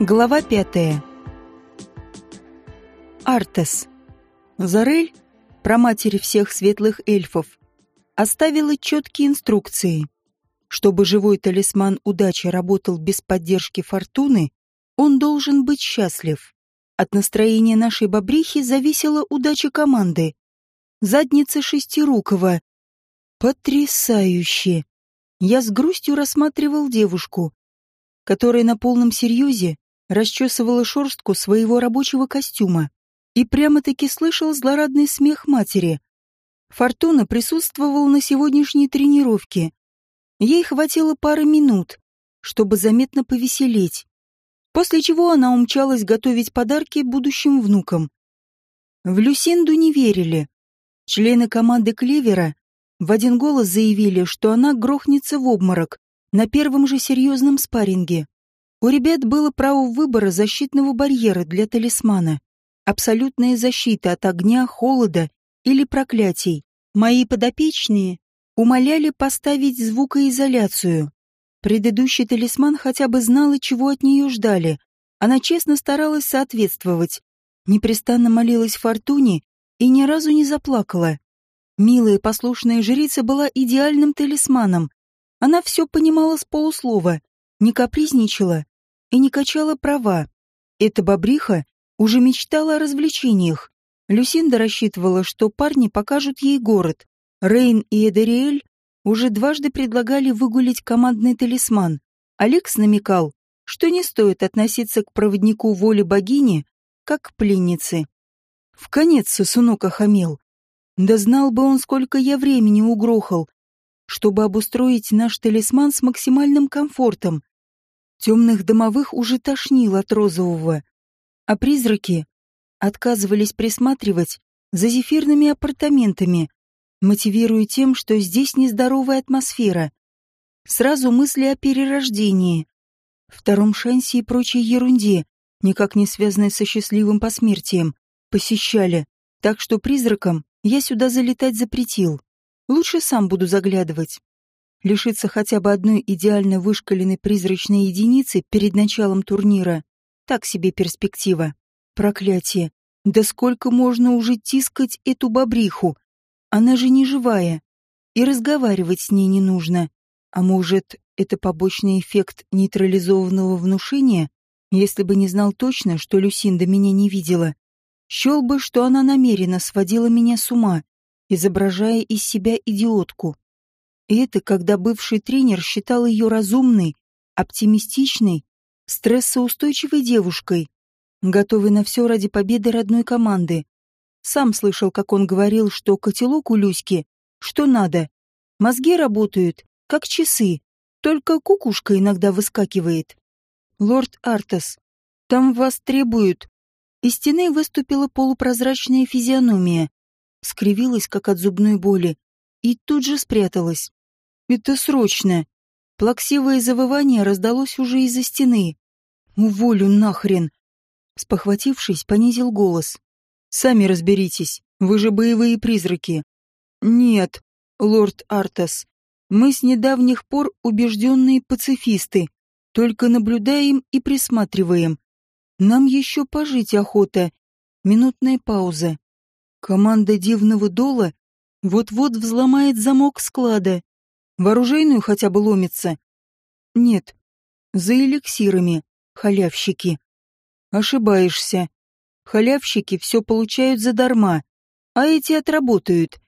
Глава пятая. Артес. Зарель, проматери всех светлых эльфов, оставила четкие инструкции. Чтобы живой талисман удачи работал без поддержки фортуны, он должен быть счастлив. От настроения нашей бобрихи зависела удача команды. Задница шестирукова. Потрясающе! Я с грустью рассматривал девушку, которая на полном серьезе расчесывала шерстку своего рабочего костюма и прямо-таки слышал злорадный смех матери. Фортуна присутствовала на сегодняшней тренировке. Ей хватило пары минут, чтобы заметно повеселеть, после чего она умчалась готовить подарки будущим внукам. В Люсинду не верили. Члены команды Клевера в один голос заявили, что она грохнется в обморок на первом же серьезном спарринге. У ребят было право выбора защитного барьера для талисмана. Абсолютная защита от огня, холода или проклятий. Мои подопечные умоляли поставить звукоизоляцию. Предыдущий талисман хотя бы знала, чего от нее ждали. Она честно старалась соответствовать. Непрестанно молилась Фортуне и ни разу не заплакала. Милая послушная жрица была идеальным талисманом. Она все понимала с полуслова, не капризничала и не качала права. Эта бобриха уже мечтала о развлечениях. Люсинда рассчитывала, что парни покажут ей город. Рейн и Эдериэль уже дважды предлагали выгулить командный талисман. Алекс намекал, что не стоит относиться к проводнику воли богини, как к пленнице. В конец сосунок охамел. Да знал бы он, сколько я времени угрохал, чтобы обустроить наш талисман с максимальным комфортом. Темных домовых уже тошнило от розового, а призраки отказывались присматривать за зефирными апартаментами, мотивируя тем, что здесь нездоровая атмосфера. Сразу мысли о перерождении, втором шансе и прочей ерунде, никак не связанной со счастливым посмертием, посещали, так что призракам я сюда залетать запретил. Лучше сам буду заглядывать. Лишиться хотя бы одной идеально вышкаленной призрачной единицы перед началом турнира — так себе перспектива. Проклятие. Да сколько можно уже тискать эту бобриху? Она же не живая. И разговаривать с ней не нужно. А может, это побочный эффект нейтрализованного внушения? Если бы не знал точно, что Люсинда меня не видела, счел бы, что она намеренно сводила меня с ума, изображая из себя идиотку. И это когда бывший тренер считал ее разумной, оптимистичной, стрессоустойчивой девушкой, готовой на все ради победы родной команды. Сам слышал, как он говорил, что котелок у Люськи, что надо. Мозги работают, как часы, только кукушка иногда выскакивает. Лорд Артас, там вас требуют. Из стены выступила полупрозрачная физиономия, скривилась, как от зубной боли, и тут же спряталась. «Это срочно!» Плаксивое завывание раздалось уже из-за стены. «Уволю нахрен!» Спохватившись, понизил голос. «Сами разберитесь, вы же боевые призраки». «Нет, лорд Артас, мы с недавних пор убежденные пацифисты, только наблюдаем и присматриваем. Нам еще пожить охота». Минутная пауза. Команда дивного дола вот-вот взломает замок склада. В хотя бы ломится? Нет. За эликсирами, халявщики. Ошибаешься. Халявщики все получают задарма, а эти отработают.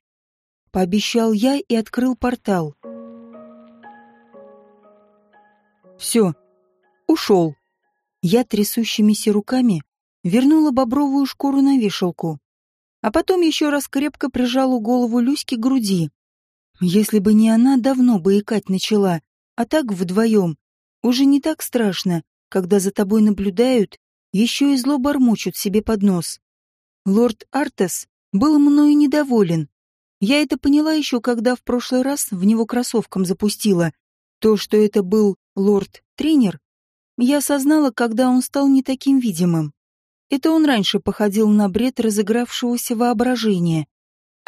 Пообещал я и открыл портал. Все. Ушел. Я трясущимися руками вернула бобровую шкуру на вешалку, а потом еще раз крепко прижала голову Люськи к груди. Если бы не она, давно бы икать начала, а так вдвоем. Уже не так страшно, когда за тобой наблюдают, еще и зло бормочут себе под нос. Лорд Артес был мною недоволен. Я это поняла еще, когда в прошлый раз в него кроссовком запустила. То, что это был лорд-тренер, я осознала, когда он стал не таким видимым. Это он раньше походил на бред разыгравшегося воображения.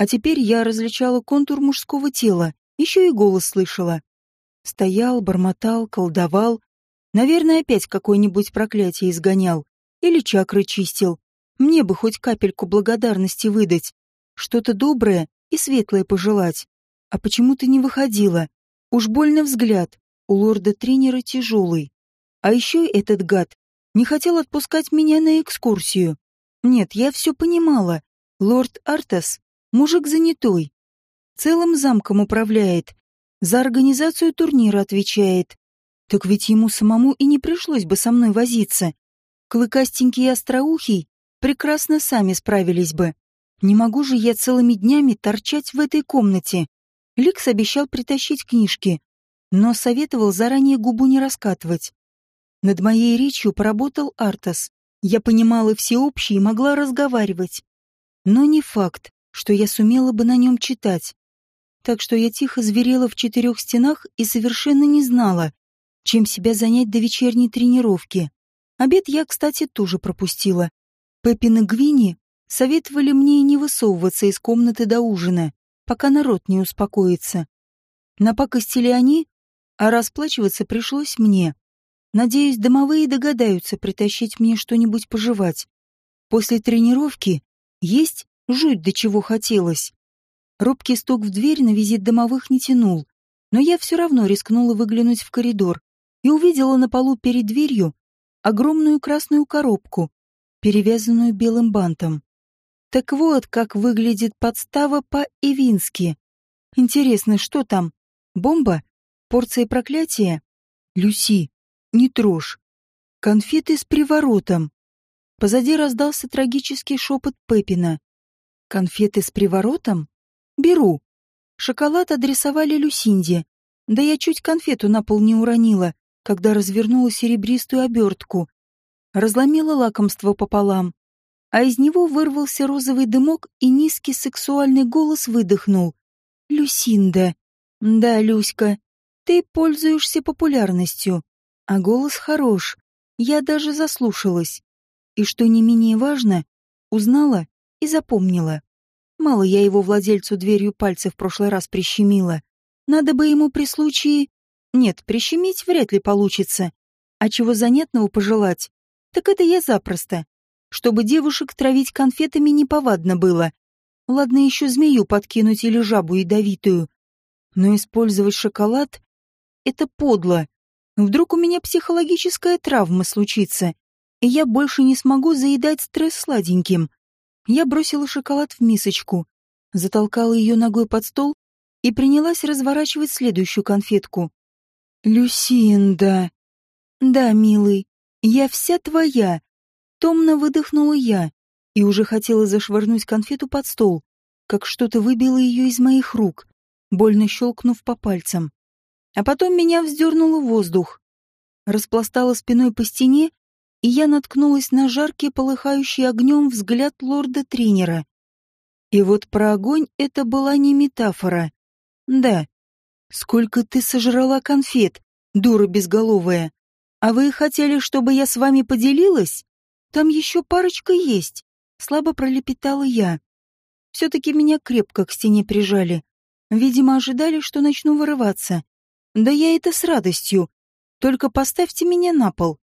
А теперь я различала контур мужского тела, еще и голос слышала. Стоял, бормотал, колдовал, Наверное, опять какое-нибудь проклятие изгонял. Или чакры чистил. Мне бы хоть капельку благодарности выдать. Что-то доброе и светлое пожелать. А почему ты не выходила? Уж больно взгляд. У лорда-тренера тяжелый. А еще этот гад не хотел отпускать меня на экскурсию. Нет, я все понимала. Лорд Артас — мужик занятой. Целым замком управляет. За организацию турнира отвечает. Так ведь ему самому и не пришлось бы со мной возиться. Клыкастенький и остроухий прекрасно сами справились бы. Не могу же я целыми днями торчать в этой комнате. Ликс обещал притащить книжки, но советовал заранее губу не раскатывать. Над моей речью поработал Артас. Я понимала всеобщее и могла разговаривать. Но не факт, что я сумела бы на нем читать. Так что я тихо зверела в четырех стенах и совершенно не знала, чем себя занять до вечерней тренировки. Обед я, кстати, тоже пропустила. Пеппин и Гвини советовали мне не высовываться из комнаты до ужина, пока народ не успокоится. Напакостили они, а расплачиваться пришлось мне. Надеюсь, домовые догадаются притащить мне что-нибудь пожевать. После тренировки есть жуть до чего хотелось. Робкий стук в дверь на визит домовых не тянул, но я все равно рискнула выглянуть в коридор и увидела на полу перед дверью огромную красную коробку, перевязанную белым бантом. Так вот, как выглядит подстава по-ивински. Интересно, что там? Бомба? Порция проклятия? Люси, не трожь. Конфеты с приворотом. Позади раздался трагический шепот Пеппина. Конфеты с приворотом? Беру. Шоколад адресовали Люсинде. Да я чуть конфету на пол не уронила, когда развернула серебристую обертку. Разломила лакомство пополам. А из него вырвался розовый дымок, и низкий сексуальный голос выдохнул. «Люсинда». «Да, Люська, ты пользуешься популярностью. А голос хорош. Я даже заслушалась. И что не менее важно, узнала и запомнила. Мало я его владельцу дверью пальца в прошлый раз прищемила. Надо бы ему при случае... Нет, прищемить вряд ли получится. А чего занятного пожелать? Так это я запросто. Чтобы девушек травить конфетами неповадно было. Ладно еще змею подкинуть или жабу ядовитую. Но использовать шоколад — это подло. Вдруг у меня психологическая травма случится, и я больше не смогу заедать стресс сладеньким. Я бросила шоколад в мисочку, затолкала ее ногой под стол и принялась разворачивать следующую конфетку. «Люсинда!» «Да, милый, я вся твоя!» Томно выдохнула я и уже хотела зашвырнуть конфету под стол, как что-то выбило ее из моих рук, больно щелкнув по пальцам. А потом меня вздернуло воздух. Распластала спиной по стене, и я наткнулась на жаркий, полыхающий огнем взгляд лорда-тренера. И вот про огонь это была не метафора. Да. Сколько ты сожрала конфет, дура безголовая. А вы хотели, чтобы я с вами поделилась? Там еще парочка есть. Слабо пролепетала я. Все-таки меня крепко к стене прижали. Видимо, ожидали, что начну вырываться. Да я это с радостью. Только поставьте меня на пол.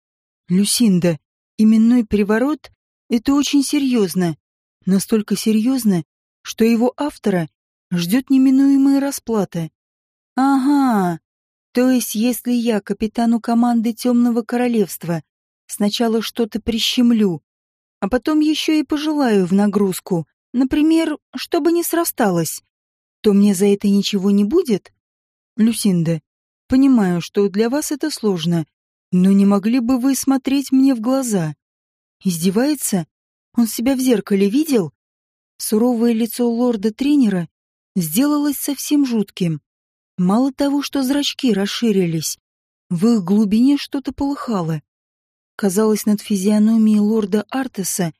Люсинда, именной переворот — это очень серьезно. Настолько серьезно, что его автора ждет неминуемая расплата. Ага, то есть если я капитану команды Темного Королевства сначала что-то прищемлю, а потом еще и пожелаю в нагрузку, например, чтобы не срасталось, то мне за это ничего не будет? Люсинда, Понимаю, что для вас это сложно, но не могли бы вы смотреть мне в глаза? Издевается? Он себя в зеркале видел? Суровое лицо лорда-тренера сделалось совсем жутким. Мало того, что зрачки расширились, в их глубине что-то полыхало. Казалось, над физиономией лорда Артеса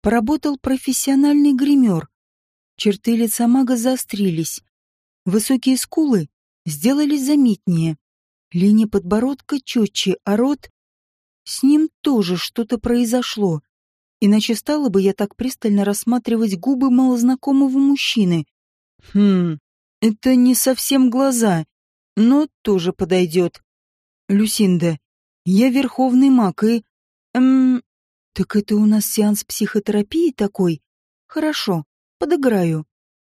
поработал профессиональный гример. Черты лица мага заострились. Высокие скулы сделались заметнее. Линия подбородка четче, а рот... С ним тоже что-то произошло. Иначе стала бы я так пристально рассматривать губы малознакомого мужчины. Хм, это не совсем глаза, но тоже подойдет. Люсинда, Я верховный маг и... Эм... Так это у нас сеанс психотерапии такой? Хорошо, подыграю.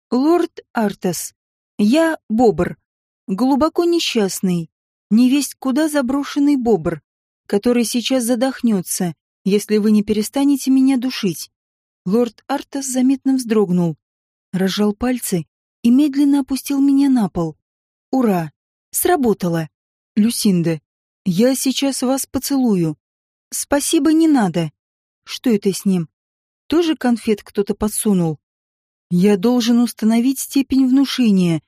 Лорд Артас, я бобр, глубоко несчастный, невесть куда заброшенный бобр, который сейчас задохнется, если вы не перестанете меня душить. Лорд Артас заметно вздрогнул, разжал пальцы и медленно опустил меня на пол. Ура! Сработало. Люсинда, я сейчас вас поцелую. Спасибо, не надо. Что это с ним? Тоже конфет кто-то подсунул? Я должен установить степень внушения.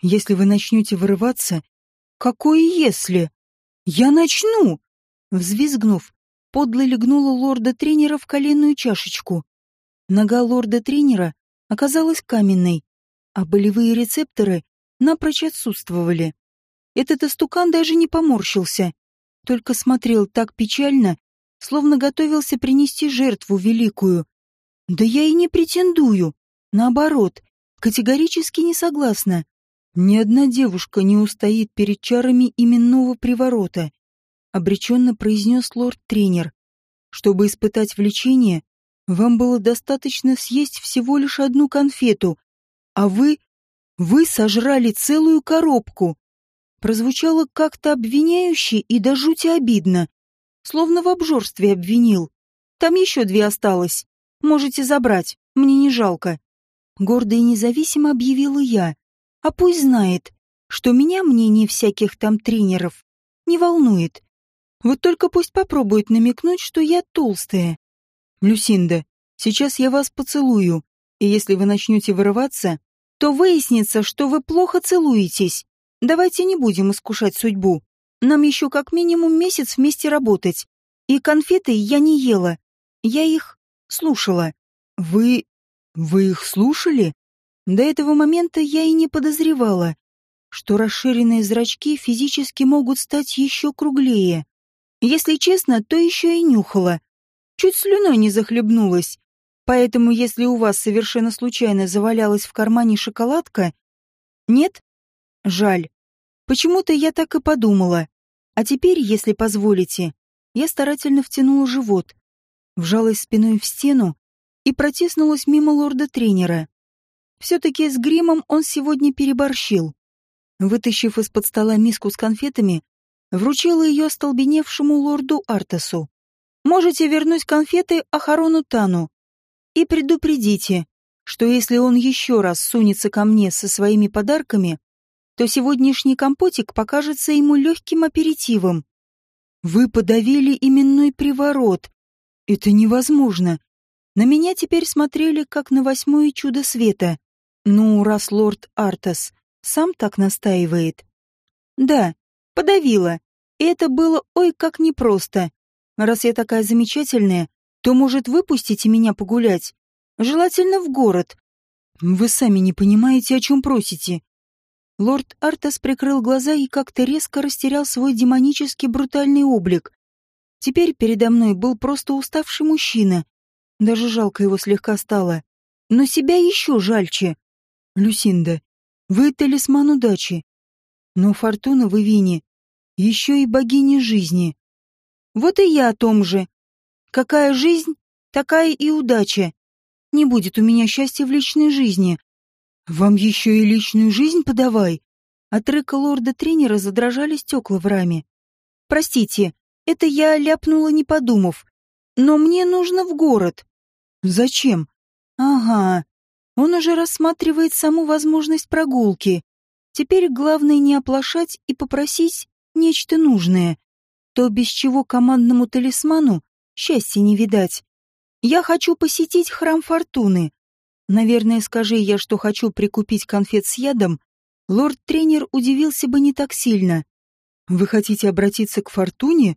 Если вы начнете вырываться... Какое если? Я начну! Взвизгнув, подло легнула лорда-тренера в коленную чашечку. Нога лорда-тренера оказалась каменной, а болевые рецепторы напрочь отсутствовали. Этот истукан даже не поморщился, только смотрел так печально, словно готовился принести жертву великую. Да я и не претендую. Наоборот, категорически не согласна. Ни одна девушка не устоит перед чарами именного приворота, обреченно произнес лорд-тренер. Чтобы испытать влечение, вам было достаточно съесть всего лишь одну конфету, а вы... вы сожрали целую коробку прозвучало как-то обвиняюще и до жути обидно, словно в обжорстве обвинил. Там еще две осталось. Можете забрать, мне не жалко. Гордо и независимо объявила я. А пусть знает, что меня мнение всяких там тренеров не волнует. Вот только пусть попробует намекнуть, что я толстая. Люсинда, сейчас я вас поцелую, и если вы начнете вырываться, то выяснится, что вы плохо целуетесь. Давайте не будем искушать судьбу. Нам еще как минимум месяц вместе работать. И конфеты я не ела. Я их слушала. Вы... вы их слушали? До этого момента я и не подозревала, что расширенные зрачки физически могут стать еще круглее. Если честно, то еще и нюхала. Чуть слюной не захлебнулась. Поэтому, если у вас совершенно случайно завалялась в кармане шоколадка... Нет? Жаль. Почему-то я так и подумала. А теперь, если позволите, я старательно втянула живот, вжалась спиной в стену и протиснулась мимо лорда-тренера. Все-таки с гримом он сегодня переборщил. Вытащив из-под стола миску с конфетами, вручила ее остолбеневшему лорду Артасу. «Можете вернуть конфеты Ахарону Тану и предупредите, что если он еще раз сунется ко мне со своими подарками, то сегодняшний компотик покажется ему легким аперитивом. Вы подавили именной приворот. Это невозможно. На меня теперь смотрели, как на восьмое чудо света. Ну, раз лорд Артас сам так настаивает. Да, подавила. И это было ой как непросто. Раз я такая замечательная, то, может, выпустите меня погулять? Желательно в город. Вы сами не понимаете, о чем просите. Лорд Артас прикрыл глаза и как-то резко растерял свой демонический брутальный облик. Теперь передо мной был просто уставший мужчина. Даже жалко его слегка стало. Но себя еще жальче. Люсинда, вы талисман удачи. Но фортуна в Ивине еще и богиня жизни. Вот и я о том же. Какая жизнь, такая и удача. Не будет у меня счастья в личной жизни, «Вам еще и личную жизнь подавай!» От рыка лорда-тренера задрожали стекла в раме. «Простите, это я ляпнула, не подумав. Но мне нужно в город». «Зачем?» «Ага, он уже рассматривает саму возможность прогулки. Теперь главное не оплошать и попросить нечто нужное. То, без чего командному талисману счастья не видать. Я хочу посетить храм Фортуны. Наверное, скажи я, что хочу прикупить конфет с ядом, лорд-тренер удивился бы не так сильно. Вы хотите обратиться к Фортуне?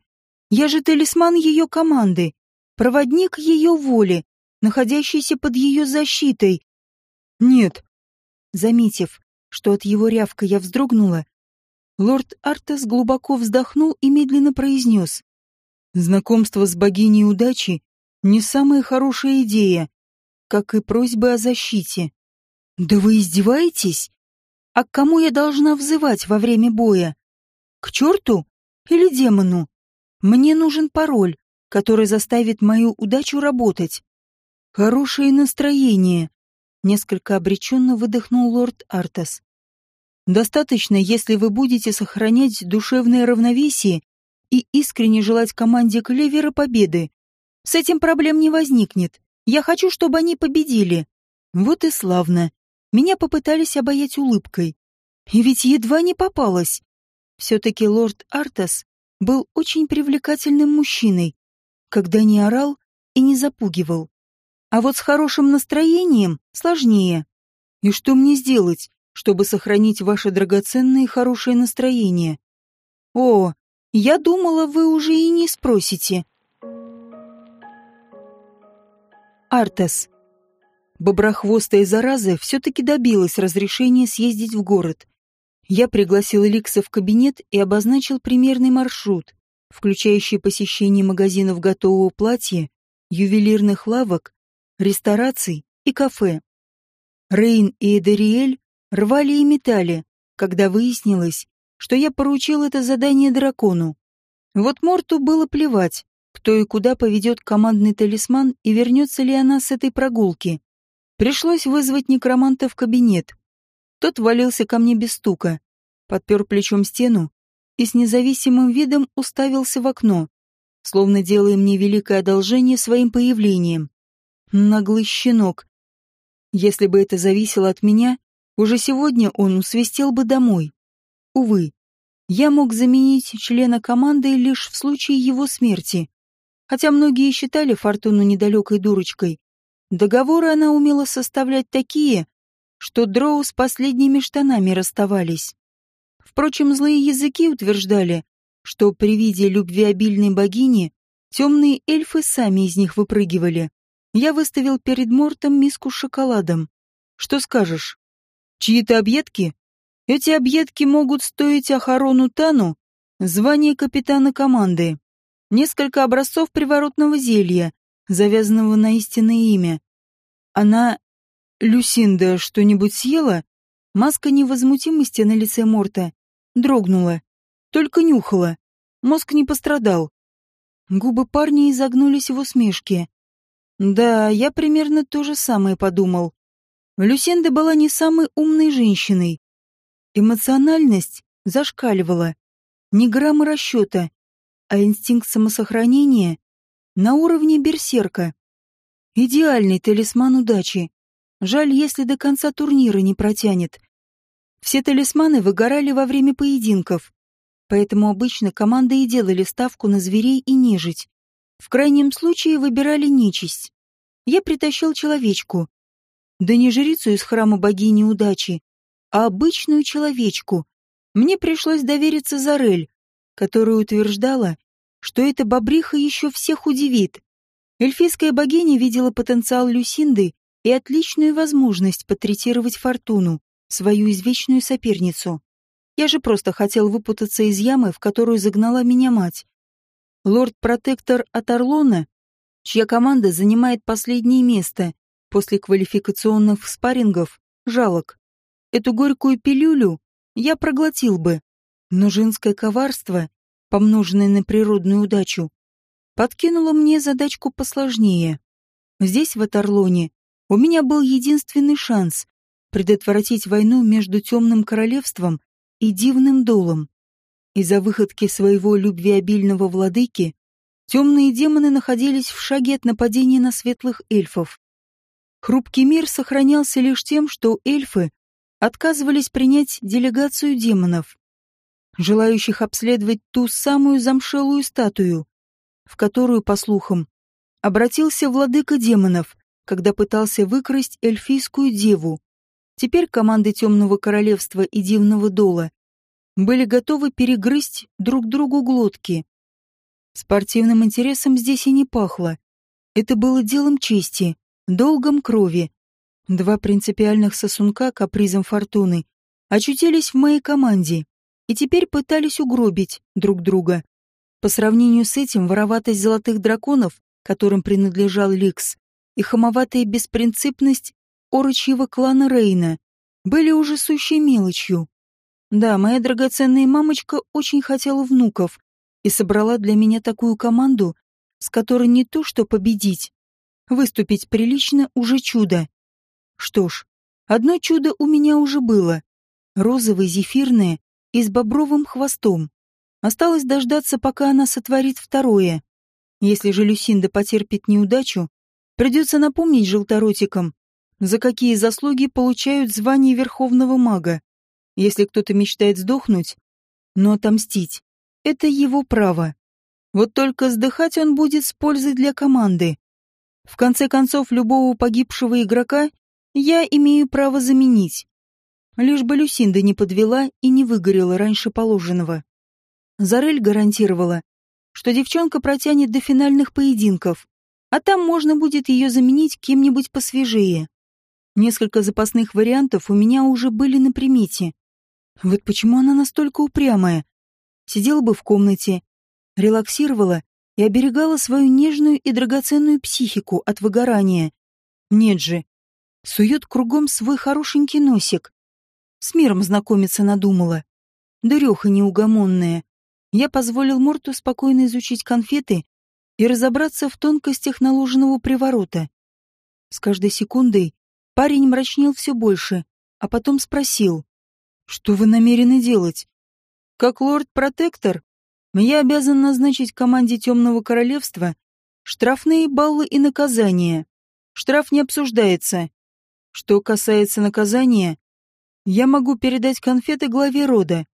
Я же талисман ее команды, проводник ее воли, находящийся под ее защитой. Нет. Заметив, что от его рявка я вздрогнула, лорд Артес глубоко вздохнул и медленно произнес. Знакомство с богиней удачи не самая хорошая идея как и просьбы о защите. Да вы издеваетесь? А к кому я должна взывать во время боя? К черту или демону? Мне нужен пароль, который заставит мою удачу работать. Хорошее настроение, несколько обреченно выдохнул лорд Артас. Достаточно, если вы будете сохранять душевное равновесие и искренне желать команде Клевера победы. С этим проблем не возникнет. Я хочу, чтобы они победили. Вот и славно. Меня попытались обаять улыбкой. И ведь едва не попалась. Все-таки лорд Артас был очень привлекательным мужчиной, когда не орал и не запугивал. А вот с хорошим настроением сложнее. И что мне сделать, чтобы сохранить ваше драгоценное и хорошее настроение? О, я думала, вы уже и не спросите. Артас. Боброхвостая зараза все-таки добилась разрешения съездить в город. Я пригласил Эликса в кабинет и обозначил примерный маршрут, включающий посещение магазинов готового платья, ювелирных лавок, рестораций и кафе. Рейн и Эдериэль рвали и метали, когда выяснилось, что я поручил это задание дракону. Вот Морту было плевать, кто и куда поведет командный талисман и вернется ли она с этой прогулки. Пришлось вызвать некроманта в кабинет, тот валился ко мне без стука, подпер плечом стену и с независимым видом уставился в окно, словно делая мне великое одолжение своим появлением. Наглый щенок. Если бы это зависело от меня, уже сегодня он усвистел бы домой. Увы, я мог заменить члена команды лишь в случае его смерти. Хотя многие считали Фортуну недалекой дурочкой, договоры она умела составлять такие, что дроу с последними штанами расставались. Впрочем, злые языки утверждали, что при виде любвеобильной богини темные эльфы сами из них выпрыгивали. Я выставил перед Мортом миску с шоколадом. Что скажешь? Чьи-то объедки? Эти объедки могут стоить Ахарону Тану звание капитана команды. Несколько образцов приворотного зелья, завязанного на истинное имя. Она «Люсинда что-нибудь съела?» Маска невозмутимости на лице Морта дрогнула. Только нюхала. Мозг не пострадал. Губы парня изогнулись в усмешке. Да, я примерно то же самое подумал. Люсинда была не самой умной женщиной. Эмоциональность зашкаливала. Ни грамма расчета, а инстинкт самосохранения на уровне берсерка. Идеальный талисман удачи. Жаль, если до конца турнира не протянет. Все талисманы выгорали во время поединков, поэтому обычно команды и делали ставку на зверей и нежить. В крайнем случае выбирали нечисть. Я притащил человечку. Да не жрицу из храма богини удачи, а обычную человечку. Мне пришлось довериться Зарель, которая утверждала, что эта бобриха еще всех удивит. Эльфийская богиня видела потенциал Люсинды и отличную возможность потретировать Фортуну, свою извечную соперницу. Я же просто хотел выпутаться из ямы, в которую загнала меня мать. Лорд-протектор от Орлона, чья команда занимает последнее место после квалификационных спаррингов, жалок. Эту горькую пилюлю я проглотил бы, но женское коварство, помноженное на природную удачу, подкинуло мне задачку посложнее. Здесь, в Аторлоне, у меня был единственный шанс предотвратить войну между Темным Королевством и Дивным Долом. Из-за выходки своего любвеобильного владыки темные демоны находились в шаге от нападения на светлых эльфов. Хрупкий мир сохранялся лишь тем, что эльфы отказывались принять делегацию демонов, желающих обследовать ту самую замшелую статую, в которую, по слухам, обратился владыка демонов, когда пытался выкрасть эльфийскую деву. Теперь команды Темного Королевства и Дивного Дола были готовы перегрызть друг другу глотки. Спортивным интересом здесь и не пахло. Это было делом чести, долгом крови. Два принципиальных сосунка капризом фортуны очутились в моей команде и теперь пытались угробить друг друга. По сравнению с этим вороватость золотых драконов, которым принадлежал Ликс, и хамоватая беспринципность орочьего клана Рейна были уже сущей мелочью. Да, моя драгоценная мамочка очень хотела внуков, и собрала для меня такую команду, с которой не то что победить, выступить прилично уже чудо. Что ж, одно чудо у меня уже было. Розовое, зефирное и с бобровым хвостом. Осталось дождаться, пока она сотворит второе. Если же Люсинда потерпит неудачу, придется напомнить желторотикам, за какие заслуги получают звание Верховного Мага. Если кто-то мечтает сдохнуть, но отомстить — это его право. Вот только сдыхать он будет с пользой для команды. В конце концов, любого погибшего игрока я имею право заменить. Лишь бы Люсинда не подвела и не выгорела раньше положенного. Зарель гарантировала, что девчонка протянет до финальных поединков, а там можно будет ее заменить кем-нибудь посвежее. Несколько запасных вариантов у меня уже были на примете. Вот почему она настолько упрямая. Сидела бы в комнате, релаксировала и оберегала свою нежную и драгоценную психику от выгорания. Нет же, сует кругом свой хорошенький носик. С миром знакомиться надумала. Дуреха неугомонная. Я позволил Морту спокойно изучить конфеты и разобраться в тонкостях наложенного приворота. С каждой секундой парень мрачнел все больше, а потом спросил, «Что вы намерены делать?» «Как лорд-протектор, я обязан назначить команде Темного Королевства штрафные баллы и наказания. Штраф не обсуждается. Что касается наказания, я могу передать конфеты главе рода.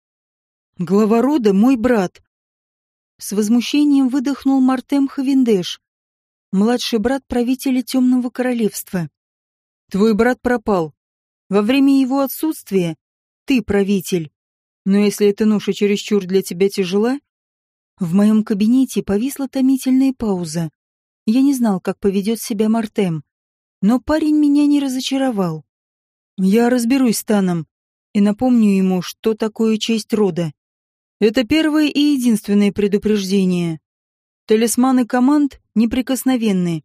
Глава рода — мой брат. С возмущением выдохнул Мартем Хавиндеш, младший брат правителя Темного Королевства. Твой брат пропал. Во время его отсутствия ты правитель. Но если эта ноша чересчур для тебя тяжела, в моем кабинете повисла томительная пауза. Я не знал, как поведет себя Мартем, но парень меня не разочаровал. Я разберусь с Таном и напомню ему, что такое честь рода. Это первое и единственное предупреждение. Талисманы команд неприкосновенны.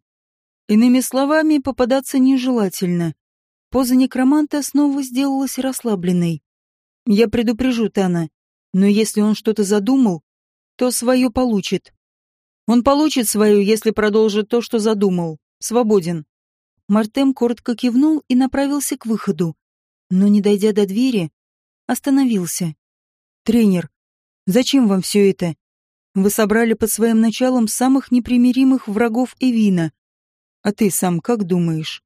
Иными словами, попадаться нежелательно. Поза некроманта снова сделалась расслабленной. Я предупрежу Тана, но если он что-то задумал, то свое получит. Он получит свое, если продолжит то, что задумал. Свободен. Мартем коротко кивнул и направился к выходу, но, не дойдя до двери, остановился. «Тренер, зачем вам все это? Вы собрали под своим началом самых непримиримых врагов Эвина. А ты сам как думаешь?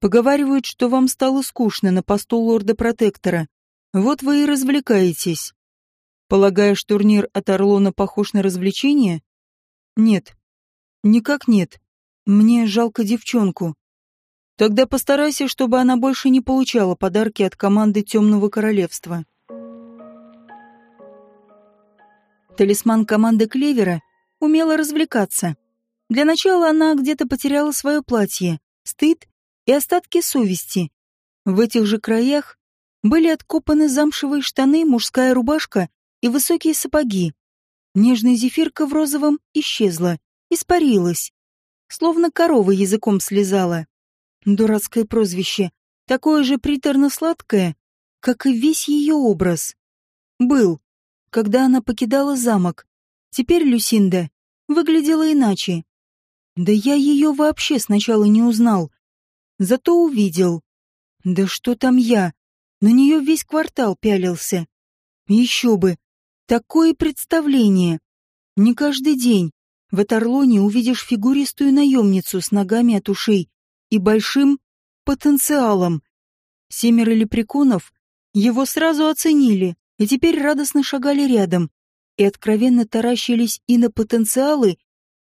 Поговаривают, что вам стало скучно на посту лорда-протектора. Вот вы и развлекаетесь. Полагаешь, турнир от Орлона похож на развлечение? Нет. Никак нет. Мне жалко девчонку. Тогда постарайся, чтобы она больше не получала подарки от команды Темного Королевства. Талисман команды Клевера умела развлекаться. Для начала она где-то потеряла свое платье, стыд и остатки совести. В этих же краях были откопаны замшевые штаны, мужская рубашка и высокие сапоги. Нежная зефирка в розовом исчезла, испарилась, словно корова языком слезала. Дурацкое прозвище, такое же приторно-сладкое, как и весь ее образ. Был, когда она покидала замок. Теперь Люсинда выглядела иначе. Да я ее вообще сначала не узнал. Зато увидел. Да что там я? На нее весь квартал пялился. Еще бы, Такое представление. Не каждый день в Эторлоне увидишь фигуристую наемницу с ногами от ушей и большим потенциалом. Семеро лепреконов его сразу оценили и теперь радостно шагали рядом и откровенно таращились и на потенциалы,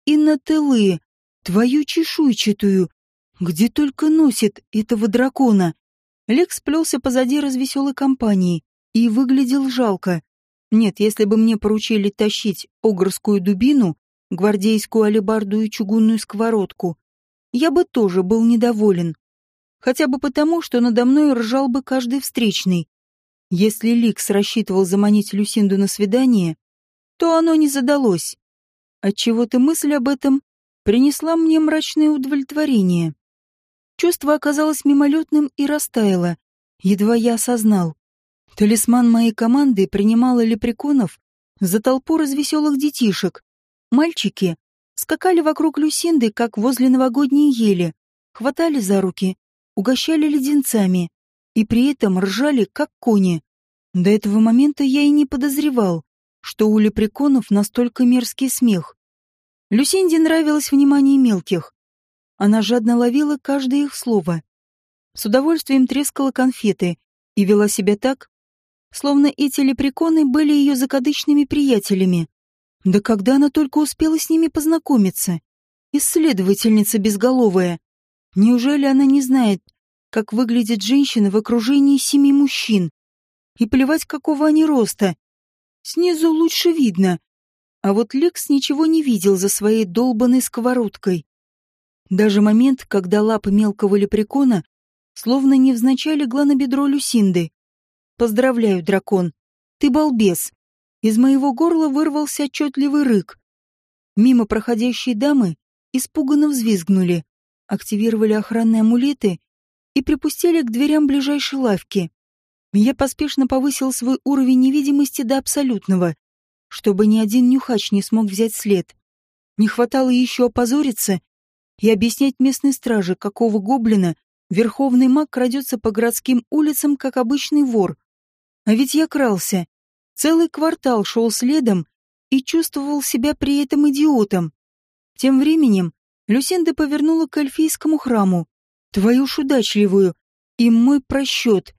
и на тылы, твою чешуйчатую, где только носит этого дракона. Лекс плелся позади развеселой компании и выглядел жалко. Нет, если бы мне поручили тащить огрскую дубину, гвардейскую алебарду и чугунную сковородку, я бы тоже был недоволен. Хотя бы потому, что надо мной ржал бы каждый встречный. Если Ликс рассчитывал заманить Люсинду на свидание, то оно не задалось. Отчего-то мысль об этом принесла мне мрачное удовлетворение. Чувство оказалось мимолетным и растаяло, едва я осознал. Талисман моей команды принимала лепреконов за толпу развеселых детишек. Мальчики скакали вокруг Люсинды, как возле новогодней ели, хватали за руки, угощали леденцами и при этом ржали, как кони. До этого момента я и не подозревал, что у лепреконов настолько мерзкий смех. Люсинде нравилось внимание мелких. Она жадно ловила каждое их слово. С удовольствием трескала конфеты и вела себя так, словно эти лепреконы были ее закадычными приятелями. Да когда она только успела с ними познакомиться? Исследовательница безголовая. Неужели она не знает, как выглядит женщина в окружении семи мужчин. И плевать, какого они роста. Снизу лучше видно. А вот Лекс ничего не видел за своей долбанной сковородкой. Даже момент, когда лапы мелкого лепрекона словно невзначай легла на бедро Люсинды. «Поздравляю, дракон. Ты балбес». Из моего горла вырвался отчетливый рык. Мимо проходящие дамы испуганно взвизгнули, активировали охранные амулеты и припустили к дверям ближайшей лавки. Я поспешно повысил свой уровень невидимости до абсолютного, чтобы ни один нюхач не смог взять след. Не хватало еще опозориться и объяснять местной страже, какого гоблина верховный маг крадется по городским улицам, как обычный вор. А ведь я крался. Целый квартал шел следом и чувствовал себя при этом идиотом. Тем временем Люсинда повернула к эльфийскому храму, Твою ж удачливую. И мой просчет.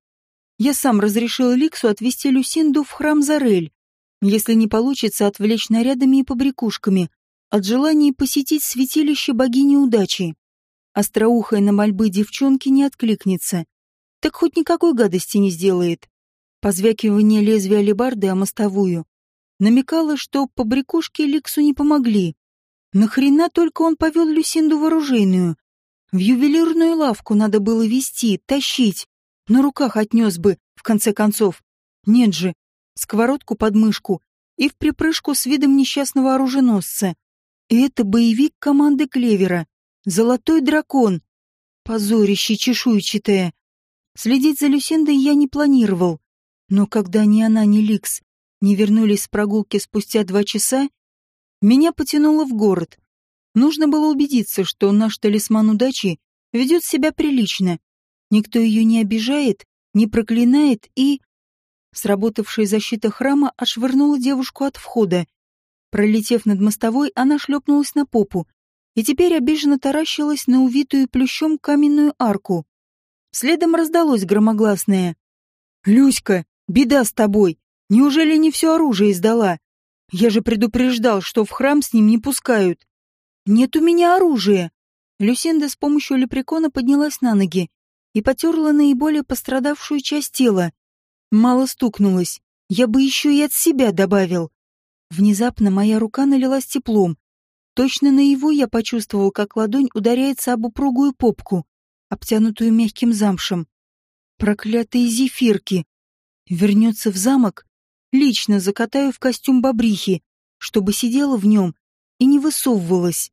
Я сам разрешил Ликсу отвезти Люсинду в храм Зарель. Если не получится отвлечь нарядами и побрякушками, от желания посетить святилище богини удачи. Остроухая на мольбы девчонки не откликнется. Так хоть никакой гадости не сделает. Позвякивание лезвия алебарды о мостовую намекало, что побрякушки Ликсу не помогли. Нахрена только он повел Люсинду в оружейную, в ювелирную лавку надо было вести, тащить. На руках отнес бы, в конце концов. Нет же, сковородку под мышку и в припрыжку с видом несчастного оруженосца. Это боевик команды Клевера. Золотой дракон. Позорище чешуйчатое. Следить за Люсиндой я не планировал. Но когда ни она, ни Ликс не вернулись с прогулки спустя два часа, меня потянуло в город. Нужно было убедиться, что наш талисман удачи ведет себя прилично. Никто ее не обижает, не проклинает и... Сработавшая защита храма отшвырнула девушку от входа. Пролетев над мостовой, она шлепнулась на попу и теперь обиженно таращилась на увитую плющом каменную арку. Следом раздалось громогласное. «Люська, беда с тобой! Неужели не все оружие сдала? Я же предупреждал, что в храм с ним не пускают!» «Нет у меня оружия!» Люсинда с помощью лепрекона поднялась на ноги и потерла наиболее пострадавшую часть тела. Мало стукнулась. Я бы еще и от себя добавил. Внезапно моя рука налилась теплом. Точно на его я почувствовал, как ладонь ударяется об упругую попку, обтянутую мягким замшем. Проклятые зефирки! Вернется в замок, лично закатаю в костюм бобрихи, чтобы сидела в нем и не высовывалась.